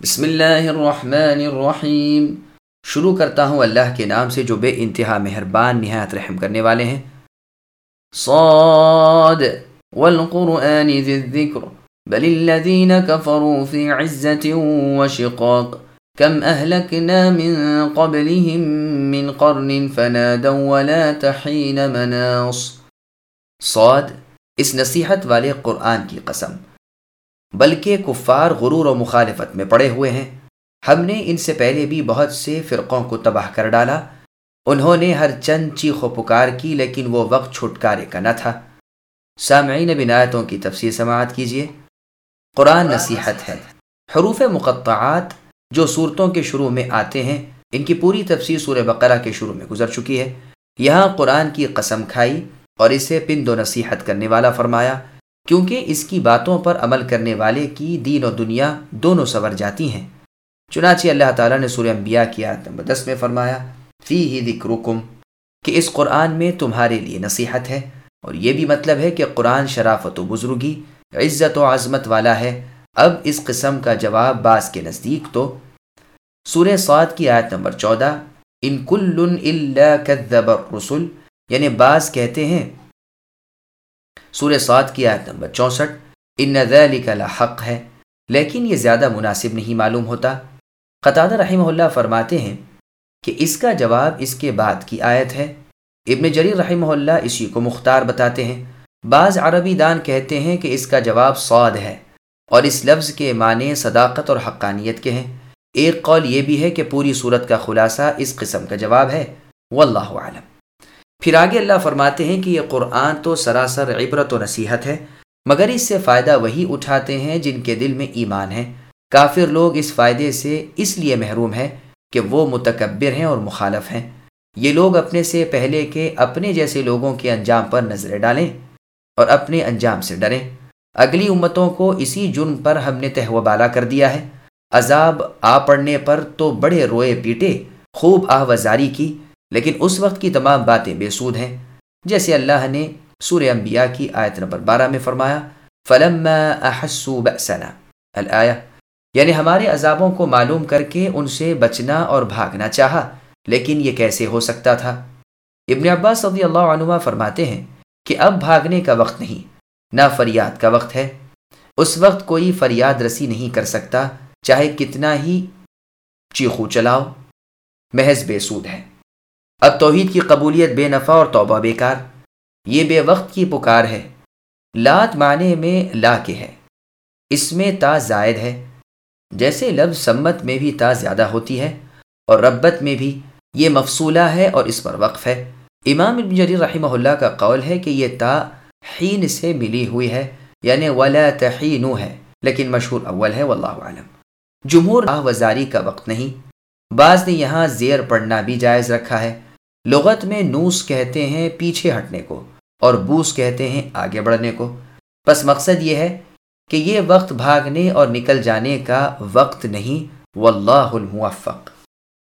بسم الله الرحمن الرحيم شروع کرتا ہوں اللہ کے نام سے جو بے انتہا مہربان نہایت رحم کرنے والے ہیں صاد والقرآن ذي الذكر بل الذين كفروا في عزة وشقاق كم أهلكنا من قبلهم من قرن فنادوا ولا تحين مناص صاد اس نصیحت والے قرآن کی قسم بلکہ کفار غرور و مخالفت میں پڑے ہوئے ہیں۔ ہم نے ان سے پہلے بھی بہت سے فرقوں کو تباہ کر ڈالا۔ انہوں نے ہر چند چیخ و پکار کی، لیکن وہ وقت چھٹکارے کا نہ تھا۔ سامعین بنایتوں کی تفصیل سماعت کیجیے۔ قرآن نصیحت ہے۔ حروف مقطعات جو صورتوں کے شروع میں آتے ہیں، ان کی پوری تفصیل سور بقرہ کے شروع میں گزر چکی ہے۔ یہاں قرآن کی قسم کھائی اور اسے پند و نصیحت کرنے والا فرمایا کیونکہ اس کی باتوں پر عمل کرنے والے کی دین و دنیا دونوں سور جاتی ہیں۔ چنانچہ اللہ تعالیٰ نے سورہ انبیاء کی آیت نمبر دس میں فرمایا فی ہی ذکرکم، کہ اس قرآن میں تمہارے لیے نصیحت ہے۔ اور یہ بھی مطلب ہے کہ قرآن شرافت و بزرگی، عزت و عظمت والا ہے۔ اب اس قسم کا جواب بعض کے نزدیک تو۔ سورہ سعد کی آیت نمبر چودہ، ان کل کذب الرسل یعنی بعض کہتے ہیں سورہ سعد کی آیت نمبر چونسٹھ۔ ان ذلك حق ہے۔ لیکن یہ زیادہ مناسب نہیں معلوم ہوتا۔ قطع رحمہ اللہ فرماتے ہیں کہ اس کا جواب اس کے بعد کی آیت ہے۔ ابن جریر رحمہ اللہ اسی کو مختار بتاتے ہیں۔ بعض عربی دان کہتے ہیں کہ اس کا جواب سعد ہے اور اس لفظ کے معنی صداقت اور حقانیت کے ہیں۔ ایک قول یہ بھی ہے کہ پوری صورت کا خلاصہ اس قسم کا جواب ہے۔ واللہ عالم پھر آگے اللہ فرماتے ہیں کہ یہ قرآن تو سراسر عبرت و نصیحت ہے، مگر اس سے فائدہ وہی اٹھاتے ہیں جن کے دل میں ایمان ہے۔ کافر لوگ اس فائدے سے اس لیے محروم ہیں کہ وہ متکبر ہیں اور مخالف ہیں۔ یہ لوگ اپنے سے پہلے کے اپنے جیسے لوگوں کے انجام پر نظریں ڈالیں اور اپنے انجام سے ڈریں۔ اگلی امتوں کو اسی جرم پر ہم نے تہو بالا کر دیا ہے۔ عذاب آ پڑنے پر تو بڑے روئے پیٹے، خوب آہوزاری کی۔ لیکن اس وقت کی تمام باتیں بے سود ہیں۔ جیسے اللہ نے سورہ انبیاء کی آیت نمبر بارہ میں فرمایا، فلما احسوا بأسنا۔ الآیہ یعنی ہمارے عذابوں کو معلوم کر کے ان سے بچنا اور بھاگنا چاہا، لیکن یہ کیسے ہو سکتا تھا؟ ابن عباس صدی اللہ عنہ فرماتے ہیں کہ اب بھاگنے کا وقت نہیں، نہ فریاد کا وقت ہے۔ اس وقت کوئی فریاد رسی نہیں کر سکتا، چاہے کتنا ہی چیخو چلاؤ۔ محض بے سود ہے۔ اب توحید کی قبولیت بے نفع اور توبہ بیکار یہ بے وقت کی پکار ہے۔ لات معنی میں لا کے ہے۔ اس میں تا زائد ہے۔ جیسے لفظ سمت میں بھی تا زیادہ ہوتی ہے اور ربت میں بھی یہ مفصولہ ہے اور اس پر وقف ہے۔ امام ابن جریر رحمہ اللہ کا قول ہے کہ یہ تا حین سے ملی ہوئی ہے یعنی ولا تحینو ہے، لیکن مشہور اول ہے، واللہ عالم جمہور وزاری کا وقت نہیں۔ بعض نے یہاں زیر پڑھنا بھی جائز رکھا ہے۔ لغت میں نوس کہتے ہیں پیچھے ہٹنے کو اور بوس کہتے ہیں آگے بڑھنے کو۔ بس مقصد یہ ہے کہ یہ وقت بھاگنے اور نکل جانے کا وقت نہیں، واللہ الموفق۔